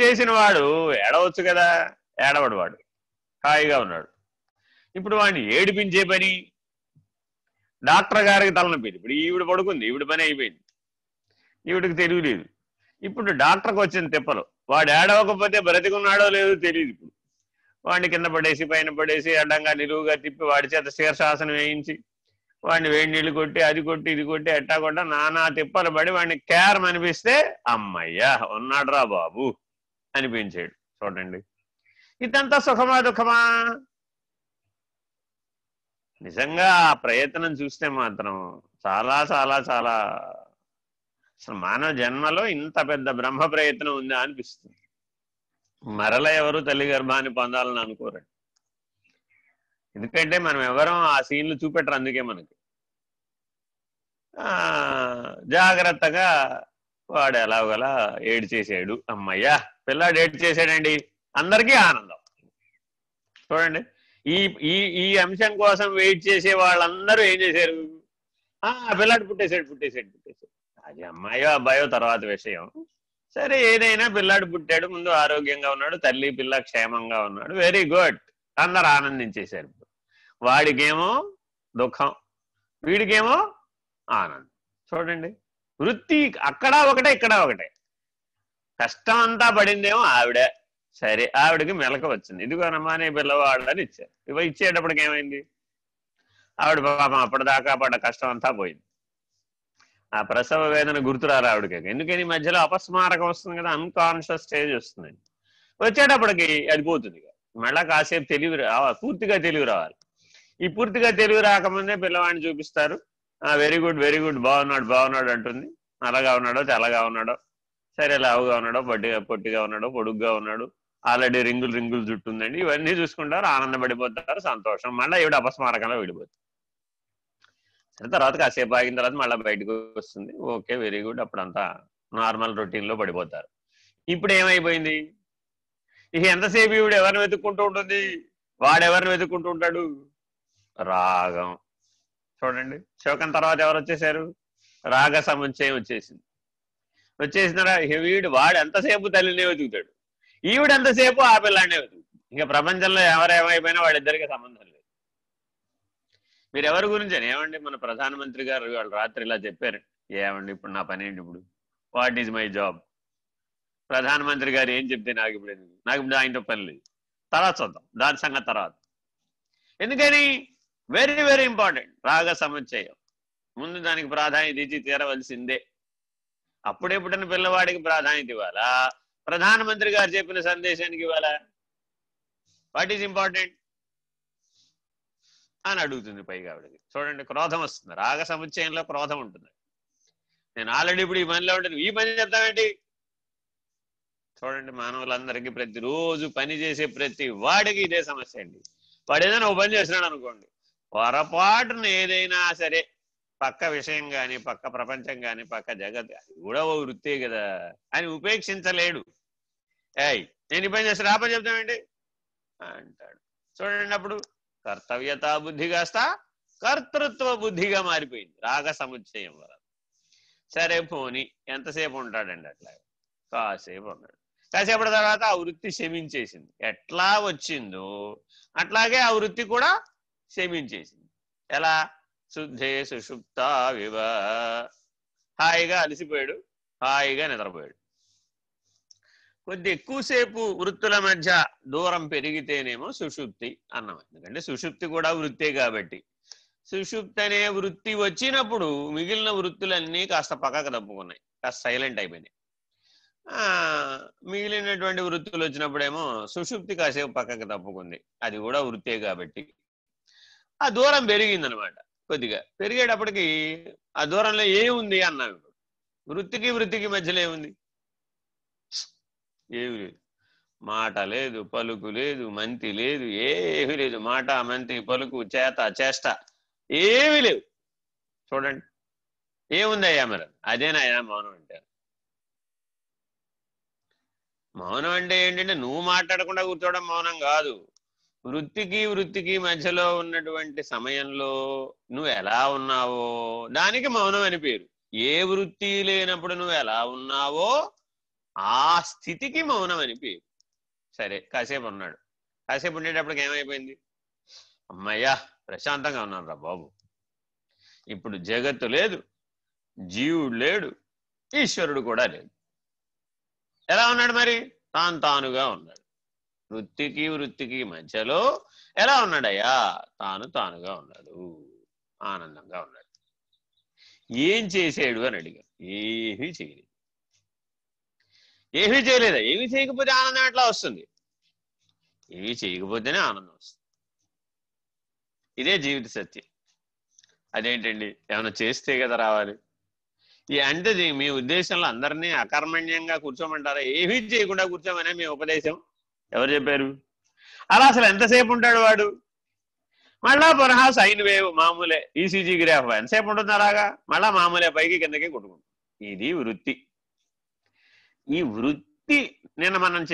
చేసిన వాడు ఏడవచ్చు కదా ఏడవడు వాడు. హాయిగా ఉన్నాడు. ఇప్పుడు వాడిని ఏడిపించే పని? డాక్టర్ గారికి తలనొప్పింది. ఇప్పుడు ఈవిడ పడుకుంది ఈవిడ పని అయిపోయింది. ఈవిడికి తెలియలేదు ఇప్పుడు డాక్టర్కి వచ్చిన తిప్పలు. వాడు ఏడవకపోతే బ్రతికున్నాడో లేదో తెలియదు ఇప్పుడు. వాడిని కింద పడేసి పైన పడేసి అడ్డంగా నిలువుగా తిప్పి వాడి చేత శీర్షాసనం వేయించి వాడిని వేడి నీళ్ళు కొట్టి అది కొట్టి ఇది కొట్టి ఎట్టా కొట్ట నానా తిప్పలు పడి వాడిని కేరం అనిపిస్తే అమ్మయ్యా ఉన్నాడురా బాబు. అనిపించాడు. చూడండి. ఇదంతా సుఖమా దుఃఖమా? నిజంగా ఆ ప్రయత్నం చూస్తే మాత్రం చాలా చాలా చాలా అసలు మానవ జన్మలో ఇంత పెద్ద బ్రహ్మ ప్రయత్నం ఉందా అనిపిస్తుంది. మరల ఎవరు తల్లి గర్భాన్ని పొందాలని అనుకోరండి ఎందుకంటే మనం ఎవరం ఆ సీన్లు చూపెట్టరు అందుకే మనకి. జాగ్రత్తగా వాడు ఎలాగోలా ఏడు చేసాడు. అమ్మయ్యా పిల్లాడు ఏడు చేసాడండి. అందరికీ ఆనందం. చూడండి ఈ ఈ ఈ అంశం కోసం వెయిట్ చేసే వాళ్ళందరూ ఏం చేశారు? ఆ పిల్లాడు పుట్టేశాడు పుట్టేశాడు పుట్టేశాడు. అది అమ్మాయో అబ్బాయో తర్వాత విషయం. సరే ఏదైనా పిల్లాడు పుట్టాడు ముందు ఆరోగ్యంగా ఉన్నాడు తల్లి పిల్ల క్షేమంగా ఉన్నాడు. వెరీ గుడ్ అందరు ఆనందించేశారు. వాడికేమో దుఃఖం వీడికేమో ఆనందం. చూడండి. వృత్తి అక్కడ ఒకటే ఇక్కడ ఒకటే. కష్టం అంతా పడిందేమో ఆవిడ. సరే ఆవిడకి మెలక వచ్చింది. ఇదిగోనమ్మా నీ అని ఇచ్చారు. ఇవ ఇచ్చేటప్పటికి ఏమైంది? ఆవిడ పాపం అప్పటిదాకా పడ్డ కష్టం అంతా పోయింది. ఆ ప్రసవ వేదన గుర్తురారు ఆవిడకి. ఎందుకని? ఈ మధ్యలో అపస్మారకం వస్తుంది కదా అన్కాన్షియస్ స్టేజ్ వస్తుంది. వచ్చేటప్పటికి అది పోతుంది ఇక. మళ్ళా కాసేపు తెలివి రావాలి పూర్తిగా తెలివి రావాలి. ఈ పూర్తిగా తెలివి రాకముందే పిల్లవాడిని చూపిస్తారు. వెరీ గుడ్ వెరీ గుడ్ బాగున్నాడు బాగున్నాడు అంటుంది. నల్లగా ఉన్నాడో తెల్లగా ఉన్నాడో సరే లావుగా ఉన్నాడో పొట్టిగా పొట్టిగా ఉన్నాడో పొడుగ్గా ఉన్నాడు ఆల్రెడీ రింగులు రింగులు జుట్టు ఉందండి ఇవన్నీ చూసుకుంటారు ఆనందపడిపోతారు సంతోషం. మళ్ళీ ఈవిడ అపస్మారకంలో విడిపోతుంది. సరే తర్వాత కాసేపు ఆగిన తర్వాత మళ్ళీ బయటకు వస్తుంది. ఓకే వెరీ గుడ్ అప్పుడంతా నార్మల్ రొటీన్లో పడిపోతారు. ఇప్పుడు ఏమైపోయింది? ఇక ఎంతసేపు ఈవిడ ఎవరిని వెతుక్కుంటూ ఉంటుంది? వాడెవరిని వెతుక్కుంటూ ఉంటాడు? రాగం చూడండి. శోకం తర్వాత ఎవరు వచ్చేసారు రాగ సముచ్చయం వచ్చేసింది. వచ్చేసిన వీడు వాడు ఎంతసేపు తల్లినే వెతుకుతాడు? ఈవిడ ఎంతసేపు ఆ పిల్లాడినే వెతుకుతాడు ఇంకా ప్రపంచంలో ఎవరేమైపోయినా వాళ్ళిద్దరికీ సంబంధం లేదు. మీరు ఎవరి గురించి ఏమండి? మన ప్రధానమంత్రి గారు వాళ్ళు రాత్రి ఇలా చెప్పారు. ఏమండి? ఇప్పుడు నా పని ఏంటి ఇప్పుడు? What is my job? ప్రధానమంత్రి గారు ఏం చెప్తే నాకు ఇప్పుడు నాకు ఇప్పుడు ఆయనతో పని లేదు. తర్వాత చూద్దాం. దాని సంగతి తర్వాత. ఎందుకని? వెరీ వెరీ ఇంపార్టెంట్ రాగ సముచ్చయం. ముందు దానికి ప్రాధాన్యత ఇచ్చి తీరవలసిందే. అప్పుడెప్పుడైనా పిల్లవాడికి ప్రాధాన్యత ఇవ్వాలా? ప్రధానమంత్రి గారు చెప్పిన సందేశానికి ఇవ్వాలా? వాట్ ఈజ్ ఇంపార్టెంట్ అని అడుగుతుంది పైగా ఆవిడకి. చూడండి క్రోధం వస్తుంది. రాగ సముచ్చయంలో క్రోధం ఉంటుంది. నేను ఆల్రెడీ ఇప్పుడు ఈ పనిలో ఉంటాను. ఈ పని చెప్తామేంటి చూడండి మానవులందరికీ ప్రతిరోజు పని చేసే ప్రతి వాడికి ఇదే సమస్య అండి. వాడు ఏదైనా ఓ పని చేస్తున్నాడు అనుకోండి. పొరపాటున ఏదైనా సరే పక్క విషయం కానీ పక్క ప్రపంచం కానీ పక్క జగత్ కానీ కూడా ఓ వృత్తే కదా. అని ఉపేక్షించలేడు. ఏయ్ నేను ఈ పని చేస్తే ఆ పని అంటాడు. చూడండి అప్పుడు కర్తవ్యత బుద్ధి కాస్త కర్తృత్వ బుద్ధిగా మారిపోయింది. రాగ సముచ్చయం వల్ల. సరే పోని ఎంతసేపు ఉంటాడండి అట్లా? కాసేపు ఉన్నాడు. కాసేపటి తర్వాత ఆ వృత్తి శమించేసింది ఎట్లా వచ్చిందో అట్లాగే ఆ వృత్తి కూడా శమించేసింది ఎలా? శుద్ధే సుషుప్త వివ. హాయిగా అలసిపోయాడు. హాయిగా నిద్రపోయాడు. కొద్ది ఎక్కువసేపు వృత్తుల మధ్య దూరం పెరిగితేనేమో సుషుప్తి అన్నాం ఎందుకంటే సుషుప్తి కూడా వృత్తే కాబట్టి. సుషుప్తి అనే వృత్తి వచ్చినప్పుడు మిగిలిన వృత్తులన్నీ కాస్త పక్కకు తప్పుకున్నాయి కాస్త సైలెంట్ అయిపోయినాయి. ఆ మిగిలినటువంటి వృత్తులు వచ్చినప్పుడేమో సుషుప్తి కాసేపు పక్కకు తప్పుకుంది అది కూడా వృత్తే కాబట్టి. ఆ దూరం పెరిగిందనమాట. కొద్దిగా పెరిగేటప్పటికి ఆ దూరంలో ఏముంది అన్నాం ఇప్పుడు వృత్తికి వృత్తికి మధ్యలో ఏముంది ఏమి లేదు. మాట లేదు పలుకు లేదు మంతి లేదు ఏమి లేదు. మాట మంతి పలుకు చేత చేష్ట ఏమీ లేవు. చూడండి. ఏముందయ్యా మరి? అదేనాయా మౌనం అంటే? మౌనం అంటే ఏంటంటే నువ్వు మాట్లాడకుండా కూర్చోవడం మౌనం కాదు. వృత్తికి వృత్తికి మధ్యలో ఉన్నటువంటి సమయంలో నువ్వు ఎలా ఉన్నావో దానికి మౌనం అని పేరు. ఏ వృత్తి లేనప్పుడు నువ్వు ఎలా ఉన్నావో ఆ స్థితికి మౌనం అని పేరు. సరే కాసేపు ఉన్నాడు. కాసేపు ఉండేటప్పటికి ఏమైపోయింది? అమ్మయ్యా ప్రశాంతంగా ఉన్నాను రా బాబు. ఇప్పుడు జగత్తు లేదు జీవుడు లేడు ఈశ్వరుడు కూడా లేడు ఎలా ఉన్నాడు మరి? తాను తానుగా ఉన్నాడు. వృత్తికి వృత్తికి మధ్యలో ఎలా ఉన్నాడయ్యా? తాను తానుగా ఉన్నాడు. ఆనందంగా ఉన్నాడు. ఏం చేసాడు అని అడిగాడు. ఏమీ చేయలేదు. ఏమీ చేయలేదా? ఏమీ చేయకపోతే ఆనందం ఎట్లా వస్తుంది? ఏమీ చేయకపోతేనే ఆనందం వస్తుంది. ఇదే జీవిత సత్యం. అదేంటండి? ఏమైనా చేస్తే కదా రావాలి. ఈ అంటే మీ ఉద్దేశంలో అందరినీ అకర్మణ్యంగా కూర్చోమంటారా? ఏమీ చేయకుండా కూర్చోమనే మీ ఉపదేశం. ఎవరు చెప్పారు? అలా అసలు ఎంతసేపు ఉంటాడు వాడు? మళ్ళా పునః సైన్ వేవ్ మామూలే. ఈసీజీ గ్రాఫ్ ఎంతసేపు ఉంటుంది అలాగా? మళ్ళా మామూలే పైకి కిందకి కొట్టుకుంటుంది ఇది వృత్తి. ఈ వృత్తి నిన్న మనం